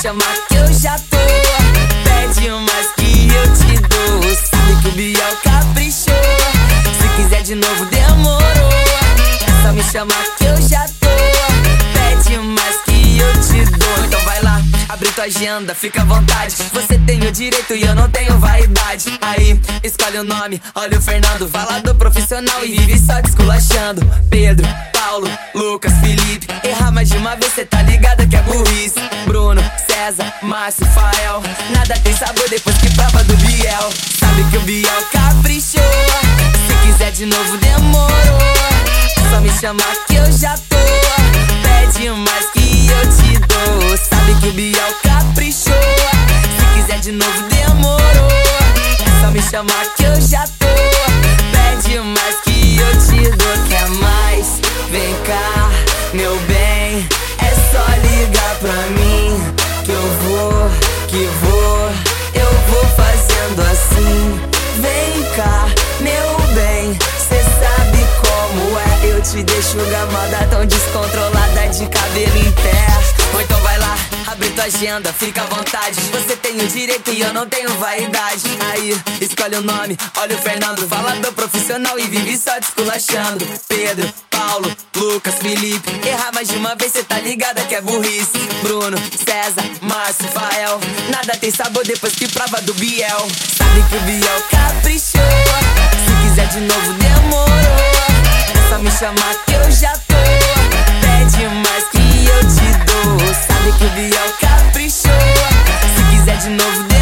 chamar que eu já tô. Pede mais que eu te dou. Sabe que o Biel caprichou. Se quiser de novo, demorou. É só me chamar que eu já tô. Pede mais que eu te dou. Então vai lá, abre tua agenda, fica à vontade. Você tem o direito e eu não tenho vaidade. Aí, escolhe o nome, olha o Fernando. Fala do profissional e vive só desculachando. Pedro, Paulo, Lucas, Felipe. Errar mais de uma vez, cê tá ligado que é burrice. Bruno, César, Márcio, Fael. Nada tem sabor depois que prova do Biel. Sabe que o Biel caprichou. Se quiser de novo, demorou. Só me chamar que eu já tô. Pede mais que eu te dou. Sabe que o Biel caprichou. Se quiser de novo, demorou. Só me chamar que eu já tô. Pede mais cabelo em. Ou então vai lá, abre tua agenda, fica à vontade. Você tem o direito e eu não tenho vaidade. Aí, escolhe o nome, olha o Fernando. Fala do profissional e vive só desculachando. Pedro, Paulo, Lucas, Felipe. Errar mais de uma vez, cê tá ligada que é burrice. Bruno, César, Márcio, Fael. Nada tem sabor depois que prova do Biel. Sabe que o Biel caprichou. Se quiser de novo, No.